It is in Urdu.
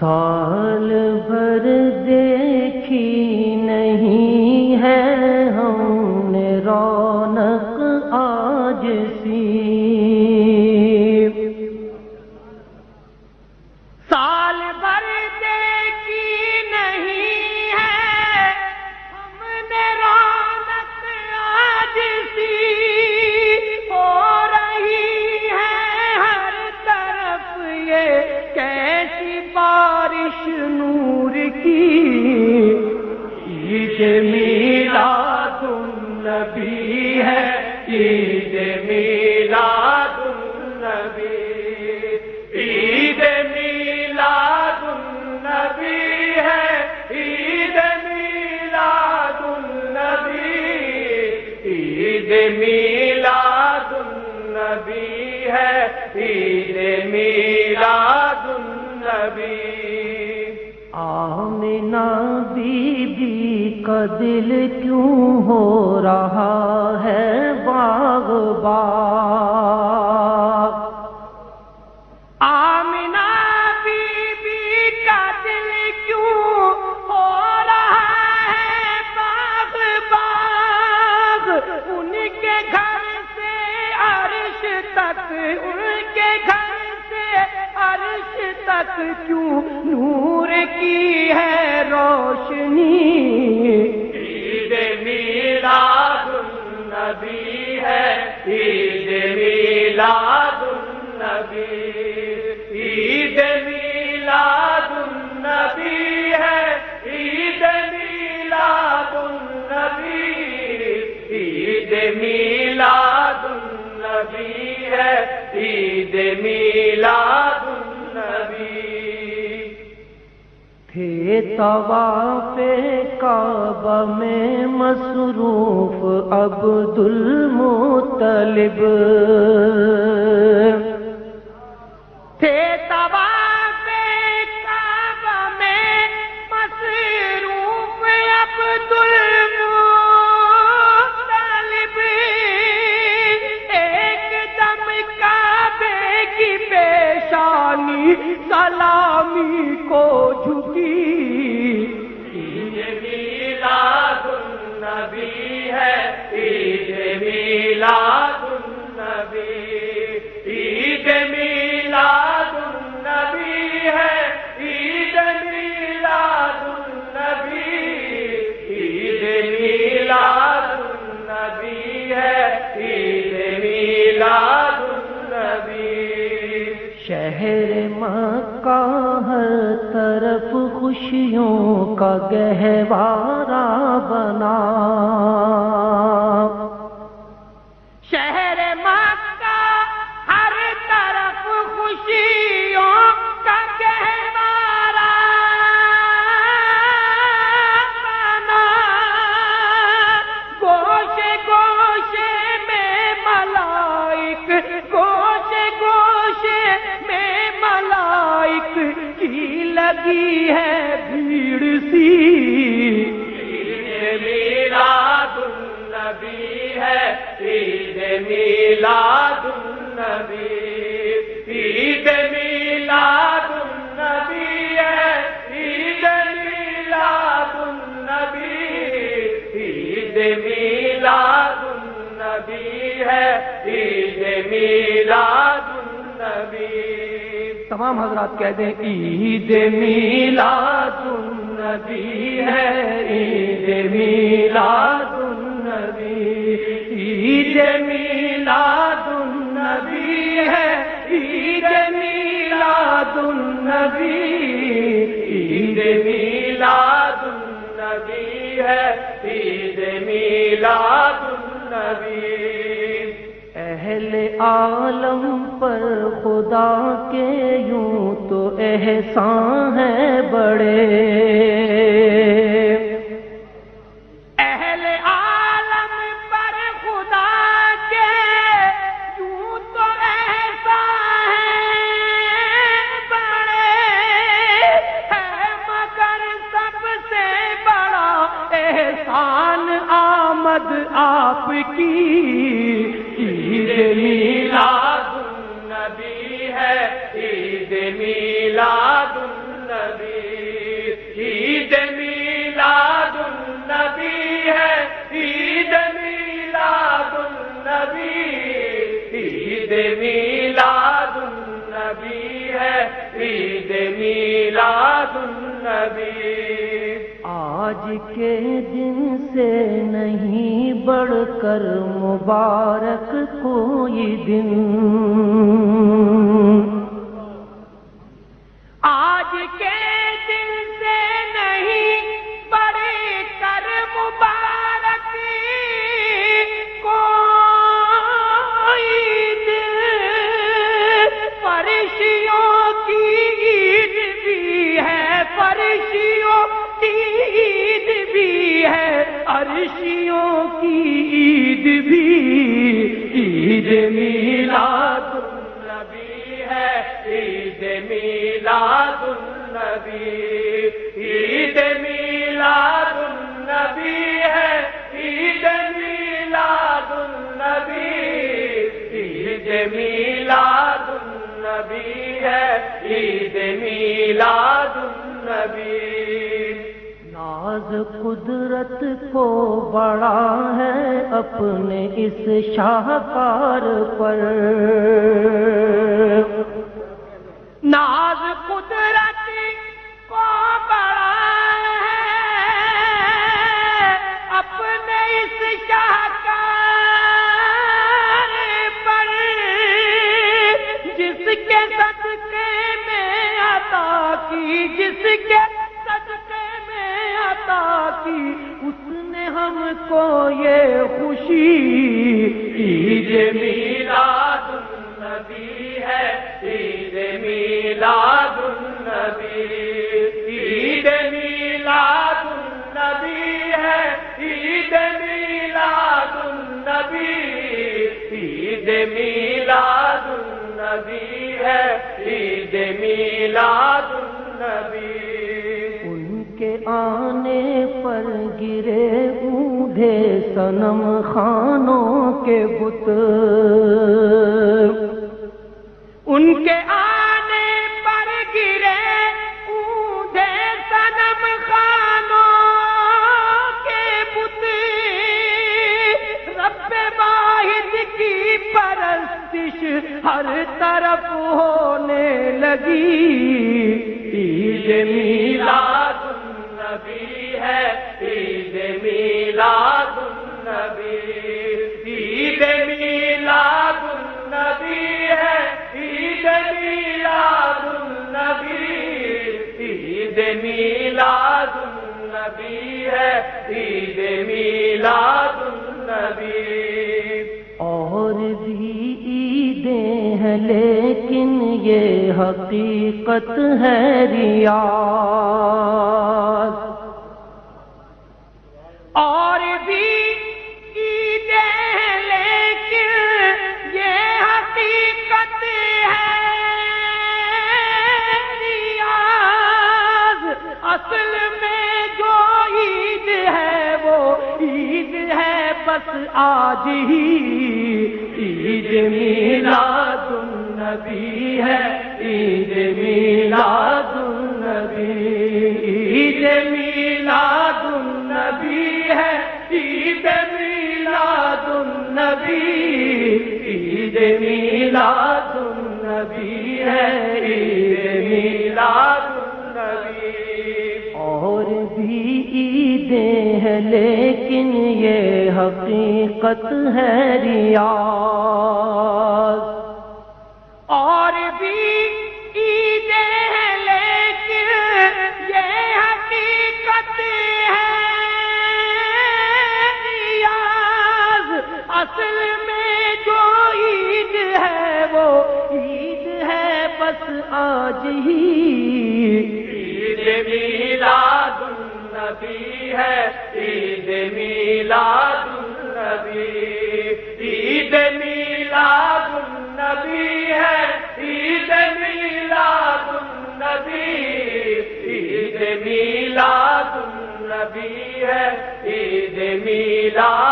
سال بھر دیکھی نہیں النبی دل کیوں ہو رہا ہے باغ باغ؟ آمنا بی بی کا دل کیوں ہو رہا ہے باغ باغ؟ ان کے گھر سے عرش تک، ان کے گھر سے عرش تک کیوں نور میلاد النبی ہے عید میلاد النبی تھے طواف کعبہ میں مصروف عبد المطلب پیشانی سلامی کو جھکی۔ عید میلاد النبی ہے عید میلاد کا گہوارہ بنا۔ شہر مکہ ہر طرف خوشیوں کا گہوارہ بنا۔ گوشے گوشے میں ملائک، گوشے گوشے میں ملائک کی لگی ہے بھیڑ سی میلاد النبی ہے عید میلاد تمام حضرات کہہ دیں عید میلاد النبی ہے، عید میلاد النبی عید میلاد النبی ہے، عید میلاد النبی عید میلاد النبی ہے، عید میلاد النبی اہل عالم پر خدا کے یوں تو احسان ہے بڑے۔ میلاد النبی آج کے دن سے نہیں بڑھ کر مبارک کوئی دن۔ آج کے بھی عید میلاد النبی ہے، عید میلاد النبی، عید میلاد النبی ہے، عید میلاد النبی، عید میلاد النبی ہے، عید میلاد النبی۔ ناز قدرت کو بڑا ہے اپنے اس شاہکار پر۔ ناز قدرت کو بڑا ہے اپنے اس شاہکار پر۔ جس کے صدقے میں عطا کی، جس کے اس نے ہم کو یہ خوشی عید میلاد النبی ہے، عید میلاد النبی، عید میلاد النبی ہے، عید میلاد النبی، عید میلاد النبی ہے، عید میلاد النبی۔ آنے پر گرے اونڈے سنم خانوں کے بت ان کے آنے پر گرے اونڈے سنم خانوں کے بت رب واحد کی پرستش ہر طرف ہونے لگی۔ عید میلاد النبی ہے عید میلاد النبی۔ اور بھی عیدیں ہیں لیکن یہ حقیقت ہے ریاض۔ آج ہی عید میلاد النبی ہے۔ عید میلاد النبی عید میلاد النبی ہے۔ عید میلاد النبی عید میلاد النبی ہے۔ عید میلاد النبی اور بھی عیدیں ہیں لیکن یہ حقیقت ہے ریاض۔ اور بھی عیدیں ہیں لیکن یہ حقیقت ہے ریاض۔ اصل میں جو عید ہے وہ عید ہے بس آج ہی۔ عید میلاد النبی ہے عید میلاد عید میلاد